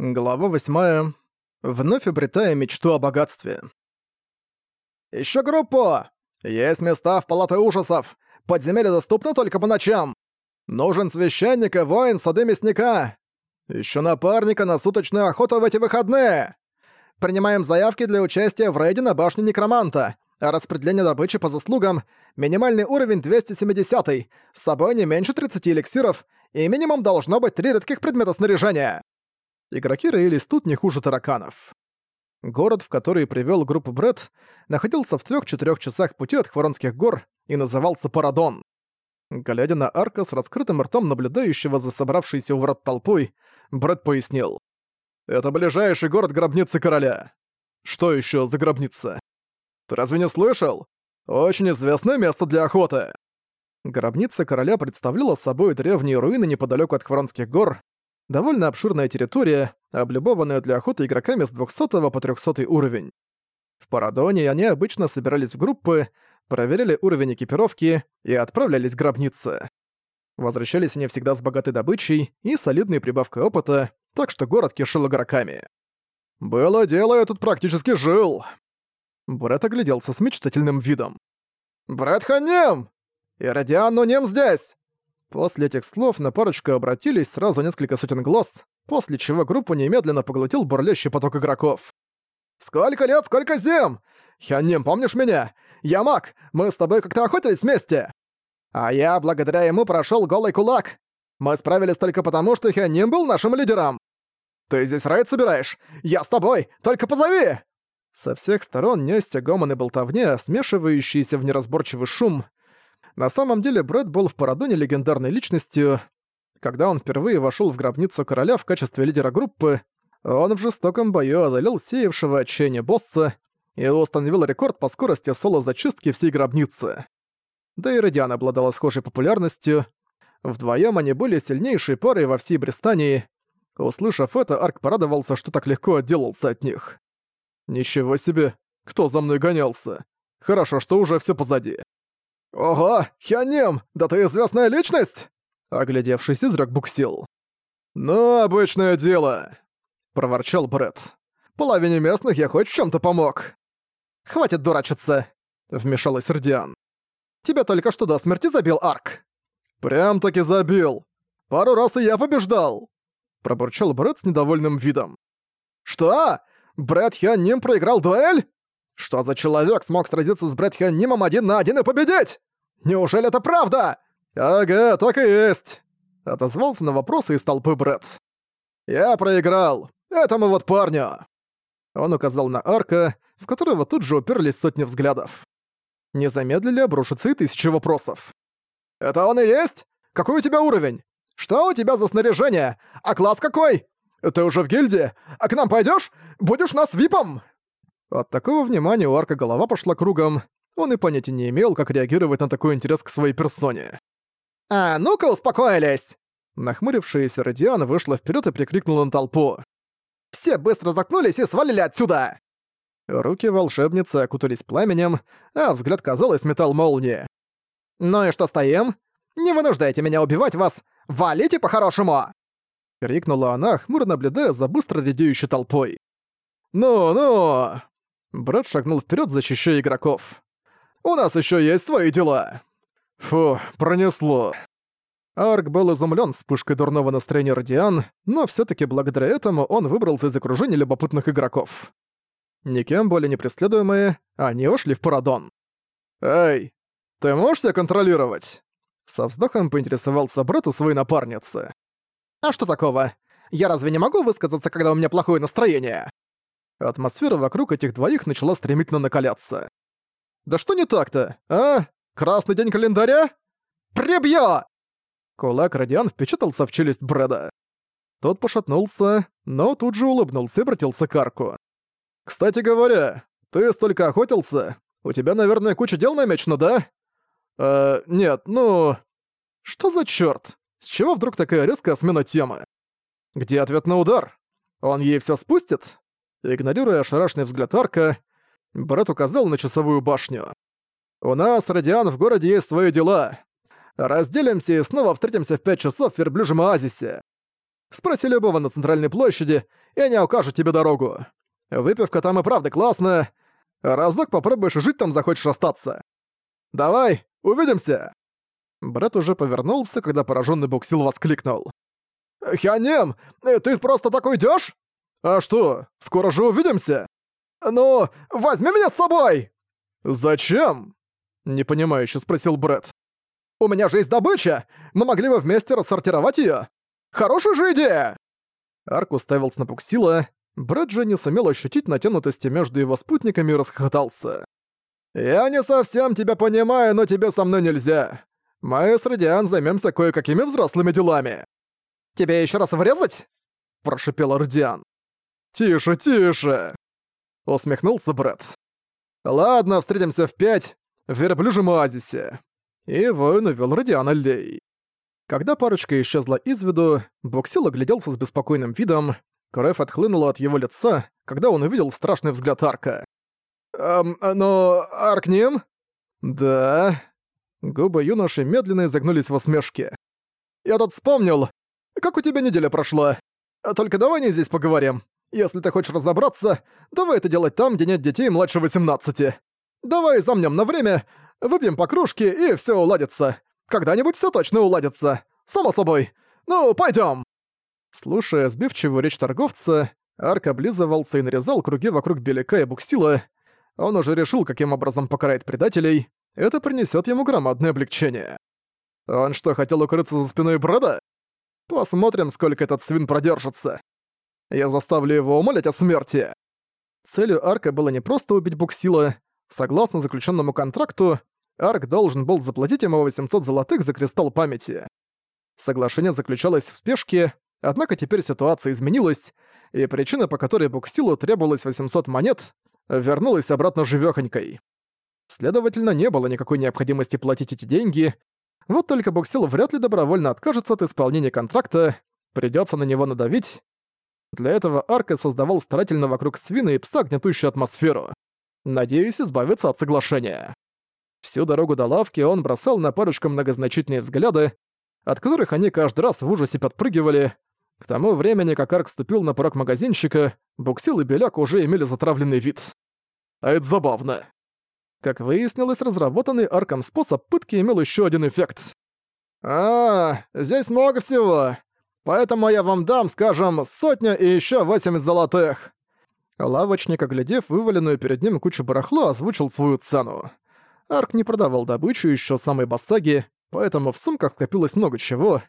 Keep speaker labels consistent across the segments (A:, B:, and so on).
A: Глава 8. Вновь обретая мечту о богатстве. «Ещё группу! Есть места в палаты ужасов! Подземелье доступно только по ночам! Нужен священник и воин в сады мясника! Ещё напарника на суточную охоту в эти выходные! Принимаем заявки для участия в рейде на башню Некроманта. Распределение добычи по заслугам. Минимальный уровень 270 С собой не меньше 30 эликсиров. И минимум должно быть 3 редких предмета снаряжения. Игроки роились тут не хуже тараканов. Город, в который привел группу Бред, находился в 3-4 часах пути от Хворонских гор и назывался Парадон. Глядя на Арка с раскрытым ртом наблюдающего за собравшейся у врат толпой, Брэд пояснил. «Это ближайший город гробницы короля. Что еще за гробница? Ты разве не слышал? Очень известное место для охоты». Гробница короля представляла собой древние руины неподалеку от Хворонских гор, довольно обширная территория, облюбованная для охоты игроками с 200 по 300 уровень. В Парадоне они обычно собирались в группы, проверяли уровень экипировки и отправлялись к гробнице. Возвращались они всегда с богатой добычей и солидной прибавкой опыта, так что город кишел игроками. «Было дело, я тут практически жил!» Брэд огляделся с мечтательным видом. «Брэд Ханем! И Радиан Нунем здесь! После этих слов на парочку обратились сразу несколько сотен глаз, после чего группу немедленно поглотил бурлящий поток игроков. «Сколько лет, сколько зим! Хянним, помнишь меня? Я маг, мы с тобой как-то охотились вместе!» «А я благодаря ему прошел голый кулак! Мы справились только потому, что Хянним был нашим лидером!» «Ты здесь рейд собираешь? Я с тобой! Только позови!» Со всех сторон несся гомон и болтовня, смешивающиеся в неразборчивый шум — на самом деле Брэд был в Парадоне легендарной личностью. Когда он впервые вошел в гробницу короля в качестве лидера группы, он в жестоком бою одолел сеявшего отчаяние босса и установил рекорд по скорости соло-зачистки всей гробницы. Да и Радиан обладала схожей популярностью. Вдвоем они были сильнейшей парой во всей Бристании. Услышав это, Арк порадовался, что так легко отделался от них. «Ничего себе! Кто за мной гонялся? Хорошо, что уже все позади». «Ого, Хянем, да ты известная личность!» Оглядевшись, изрек буксил. «Ну, обычное дело», — проворчал Брэд. «Половине местных я хоть в чем то помог». «Хватит дурачиться», — вмешалась Родиан. «Тебя только что до смерти забил Арк». «Прям-таки забил. Пару раз и я побеждал», — пробурчал Брэд с недовольным видом. «Что? Брэд Хяним проиграл дуэль?» Что за человек смог сразиться с Брэд Ханнимом один на один и победить? Неужели это правда? Ага, так и есть. Отозвался на вопросы из толпы Брэд. Я проиграл. Этому вот парню. Он указал на Арка, в которого тут же уперлись сотни взглядов. Не замедлили обрушиться и тысячи вопросов. «Это он и есть? Какой у тебя уровень? Что у тебя за снаряжение? А класс какой? Ты уже в гильдии? А к нам пойдешь? Будешь нас випом?» От такого внимания у Арка голова пошла кругом, он и понятия не имел, как реагировать на такой интерес к своей персоне. «А, ну-ка успокоились!» Нахмурившаяся Радиан вышла вперед и прикрикнула на толпу. «Все быстро закнулись и свалили отсюда!» Руки волшебницы окутались пламенем, а взгляд, казалось, металл молнии. «Ну и что стоим? Не вынуждайте меня убивать вас! Валите по-хорошему!» Крикнула она, хмуро наблюдая за быстро редеющей толпой. «Ну-ну!» Брэд шагнул вперед, защищая игроков. «У нас еще есть свои дела!» Фу, пронесло. Арк был изумлен вспышкой дурного настроения Радиан, но все таки благодаря этому он выбрался из окружения любопытных игроков. Никем более не преследуемые, они ушли в Парадон. «Эй, ты можешь себя контролировать?» Со вздохом поинтересовался Брэд у своей напарницы. «А что такого? Я разве не могу высказаться, когда у меня плохое настроение?» Атмосфера вокруг этих двоих начала стремительно накаляться. «Да что не так-то, а? Красный день календаря? Прибьё!» Кулак Радиан впечатался в челюсть Брэда. Тот пошатнулся, но тут же улыбнулся и обратился к Арку. «Кстати говоря, ты столько охотился? У тебя, наверное, куча дел намечено, да?» «Э, нет, ну...» «Что за чёрт? С чего вдруг такая резкая смена темы? Где ответ на удар? Он ей всё спустит? Игнорируя ошарашенный взгляд Арка, брат указал на часовую башню. «У нас, Радиан, в городе есть свои дела. Разделимся и снова встретимся в пять часов в верблюжьем оазисе. Спроси любого на центральной площади, и они укажут тебе дорогу. Выпивка там и правда классная. Разок попробуешь и жить там захочешь остаться. Давай, увидимся!» Брат уже повернулся, когда пораженный Буксил воскликнул. «Хянем, ты просто так уйдешь? А что, скоро же увидимся? Ну, возьми меня с собой!» «Зачем?» — непонимающе спросил Брэд. «У меня же есть добыча! Мы могли бы вместе рассортировать ее. Хорошая же идея!» Арк уставился на Буксила. Брэд же не сумел ощутить натянутости между его спутниками и расхохотался. «Я не совсем тебя понимаю, но тебе со мной нельзя. Мы с Радиан займемся кое-какими взрослыми делами». «Тебе еще раз врезать?» – прошипел Радиан. «Тише, тише!» – усмехнулся Брэд. «Ладно, встретимся в пять в верблюжьем оазисе». И воин увёл Радиана Лей. Когда парочка исчезла из виду, Боксил огляделся с беспокойным видом, кровь отхлынула от его лица, когда он увидел страшный взгляд Арка. «Эм, но... Аркнем?» «Да...» Губы юноши медленно изогнулись в усмешке. «Я тут вспомнил. Как у тебя неделя прошла? Только давай не здесь поговорим. Если ты хочешь разобраться, давай это делать там, где нет детей младше 18. Давай замнем на время, выпьем по кружке, и все уладится. Когда-нибудь все точно уладится. Само собой. Ну, пойдем. Слушая сбивчивую речь торговца, Арк облизывался и нарезал круги вокруг Беляка и Буксила. Он уже решил, каким образом покарает предателей. Это принесет ему громадное облегчение. Он что, хотел укрыться за спиной Брэда? Посмотрим, сколько этот свин продержится. Я заставлю его умолять о смерти. Целью Арка было не просто убить Буксила. Согласно заключенному контракту, Арк должен был заплатить ему 800 золотых за кристалл памяти. Соглашение заключалось в спешке, однако теперь ситуация изменилась, и причина, по которой Буксилу требовалось 800 монет, вернулась обратно живёхонькой. Следовательно, не было никакой необходимости платить эти деньги, вот только Буксил вряд ли добровольно откажется от исполнения контракта, придётся на него надавить. Для этого Арка создавал старательно вокруг свина и пса гнетущую атмосферу, надеясь избавиться от соглашения. Всю дорогу до лавки он бросал на парочку многозначительные взгляды, от которых они каждый раз в ужасе подпрыгивали. К тому времени, как Арк ступил на порог магазинчика, Буксил и Беляк уже имели затравленный вид. А это забавно. Как выяснилось, разработанный Арком способ пытки имел еще один эффект. «А, здесь много всего. Поэтому я вам дам, скажем, сотню и еще 80 золотых». Лавочник, оглядев вываленную перед ним кучу барахла, озвучил свою цену. Арк не продавал добычу еще самой Басаги, поэтому в сумках скопилось много чего.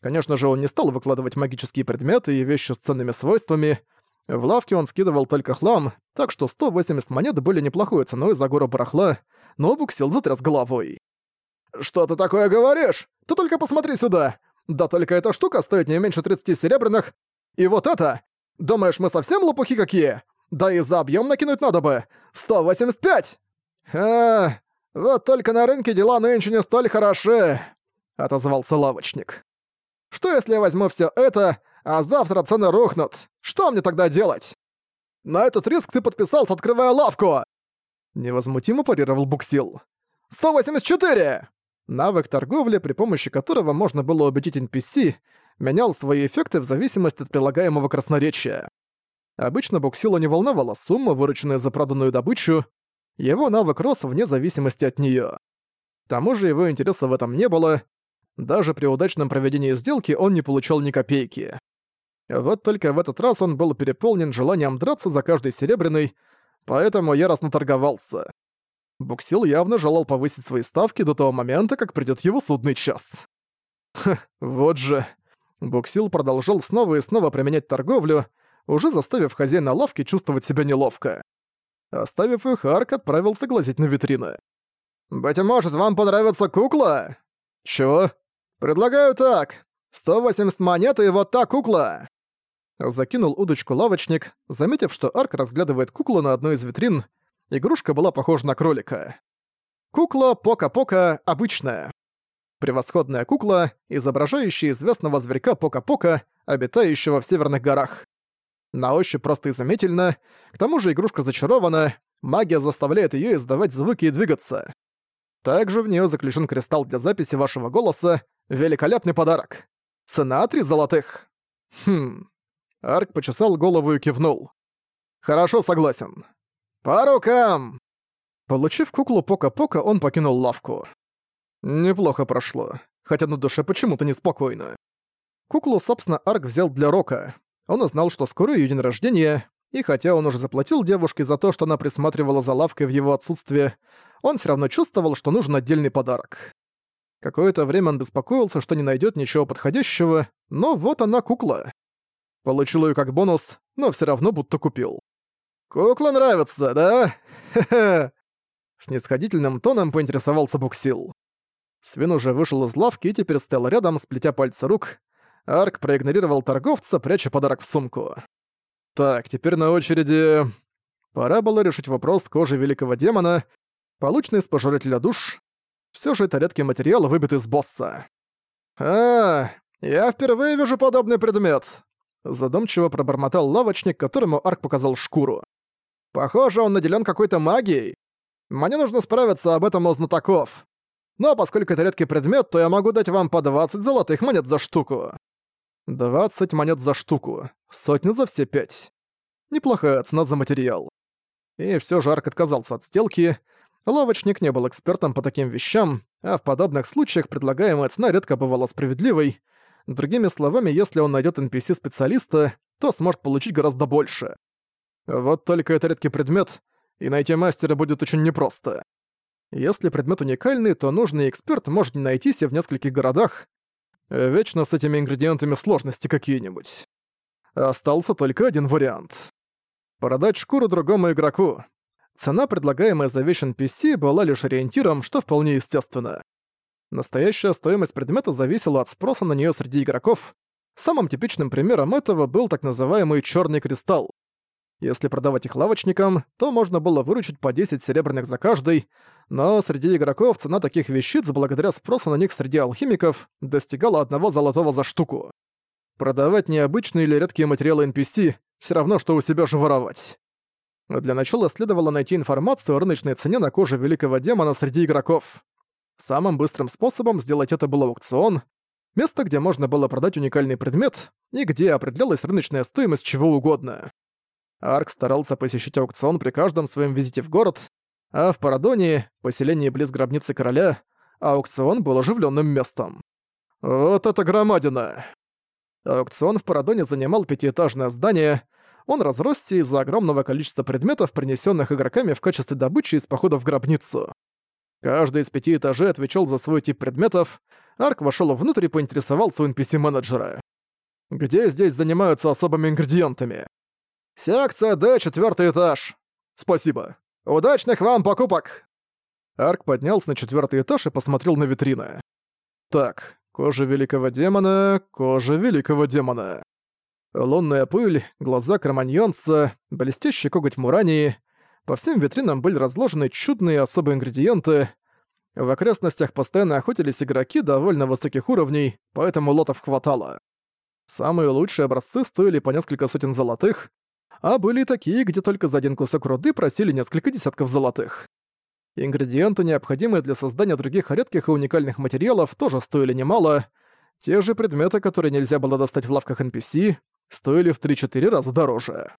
A: Конечно же, он не стал выкладывать магические предметы и вещи с ценными свойствами. В лавке он скидывал только хлам, так что 180 монет были неплохой ценой за гору барахла, но Буксил затряс головой. «Что ты такое говоришь? Ты только посмотри сюда! Да только эта штука стоит не меньше 30 серебряных. И вот это! Думаешь, мы совсем лопухи какие? Да и за объем накинуть надо бы! 185!» «А, «Вот только на рынке дела нынче не столь хороши», — отозвался лавочник. «Что если я возьму все это, а завтра цены рухнут? Что мне тогда делать?» «На этот риск ты подписался, открывая лавку!» Невозмутимо парировал Буксил. «184!» Навык торговли, при помощи которого можно было убедить NPC, менял свои эффекты в зависимости от прилагаемого красноречия. Обычно Буксила не волновала сумма, вырученная за проданную добычу, его навык рос вне зависимости от неё. К тому же его интереса в этом не было. Даже при удачном проведении сделки он не получал ни копейки. Вот только в этот раз он был переполнен желанием драться за каждый серебряный, поэтому яростно торговался. Буксил явно желал повысить свои ставки до того момента, как придёт его судный час. Ха, вот же. Буксил продолжал снова и снова применять торговлю, уже заставив хозяина лавки чувствовать себя неловко. Оставив их, Арк отправился глазеть на витрины. «Быть может, вам понравится кукла?» «Чего?» «Предлагаю так. 180 монет и вот та кукла!» Закинул удочку лавочник, заметив, что Арк разглядывает куклу на одной из витрин. Игрушка была похожа на кролика. Кукла Пока-Пока обычная. Превосходная кукла, изображающая известного зверька Пока-Пока, обитающего в северных горах. На ощупь просто изумительно, к тому же игрушка зачарована, магия заставляет её издавать звуки и двигаться. Также в неё заключен кристалл для записи вашего голоса, великолепный подарок. Цена три золотых. Хм. Арк почесал голову и кивнул. Хорошо, согласен. По рукам! Получив куклу Пока-Пока, он покинул лавку. Неплохо прошло, хотя на душе почему-то неспокойно. Куклу, собственно, Арк взял для Рока. Он узнал, что скоро её день рождения, и хотя он уже заплатил девушке за то, что она присматривала за лавкой в его отсутствие, он всё равно чувствовал, что нужен отдельный подарок. Какое-то время он беспокоился, что не найдёт ничего подходящего, но вот она кукла. Получил её как бонус, но всё равно будто купил. «Кукла нравится, да? Хе-хе!» Снисходительным тоном поинтересовался Буксил. Свин уже вышел из лавки и теперь стоял рядом, сплетя пальцы рук. Арк проигнорировал торговца, пряча подарок в сумку. Так, теперь на очереди... Пора было решить вопрос кожи великого демона, полученный из пожирателя душ. Все же это редкий материал, выбитый из босса. «А, я впервые вижу подобный предмет», — задумчиво пробормотал лавочник, которому Арк показал шкуру. «Похоже, он наделен какой-то магией. Мне нужно справиться об этом у знатоков. Но поскольку это редкий предмет, то я могу дать вам по 20 золотых монет за штуку. 20 монет за штуку, сотня за все пять. Неплохая цена за материал. И все же Арк отказался от сделки. Лавочник не был экспертом по таким вещам, а в подобных случаях предлагаемая цена редко бывала справедливой. Другими словами, если он найдет NPC-специалиста, то сможет получить гораздо больше. Вот только это редкий предмет, и найти мастера будет очень непросто. Если предмет уникальный, то нужный эксперт может не найтись и в нескольких городах. Вечно с этими ингредиентами сложности какие-нибудь. Остался только один вариант. Продать шкуру другому игроку. Цена, предлагаемая за вещь NPC, была лишь ориентиром, что вполне естественно. Настоящая стоимость предмета зависела от спроса на нее среди игроков. Самым типичным примером этого был так называемый черный кристалл. Если продавать их лавочникам, то можно было выручить по 10 серебряных за каждый, но среди игроков цена таких вещиц, благодаря спросу на них среди алхимиков, достигала одного золотого за штуку. Продавать необычные или редкие материалы NPC все равно, что у себя же воровать. Для начала следовало найти информацию о рыночной цене на коже великого демона среди игроков. Самым быстрым способом сделать это был аукцион, место, где можно было продать уникальный предмет и где определялась рыночная стоимость чего угодно. Арк старался посещать аукцион при каждом своем визите в город, а в Парадонии, поселении близ гробницы короля, аукцион был оживленным местом. Вот это громадина! Аукцион в Парадоне занимал пятиэтажное здание, он разросся из-за огромного количества предметов, принесенных игроками в качестве добычи из похода в гробницу. Каждый из пяти этажей отвечал за свой тип предметов, Арк вошел внутрь и поинтересовался у NPC-менеджера. «Где здесь занимаются особыми ингредиентами?» «Секция Д, четвертый этаж. Спасибо. Удачных вам покупок!» Арк поднялся на четвертый этаж и посмотрел на витрины. «Так, кожа великого демона, кожа великого демона. Лунная пыль, глаза кроманьонца, блестящий коготь мурании. По всем витринам были разложены чудные особые ингредиенты. В окрестностях постоянно охотились игроки довольно высоких уровней, поэтому лотов хватало. Самые лучшие образцы стоили по несколько сотен золотых, а были такие, где только за один кусок руды просили несколько десятков золотых. Ингредиенты, необходимые для создания других редких и уникальных материалов, тоже стоили немало. Те же предметы, которые нельзя было достать в лавках NPC, стоили в 3-4 раза дороже.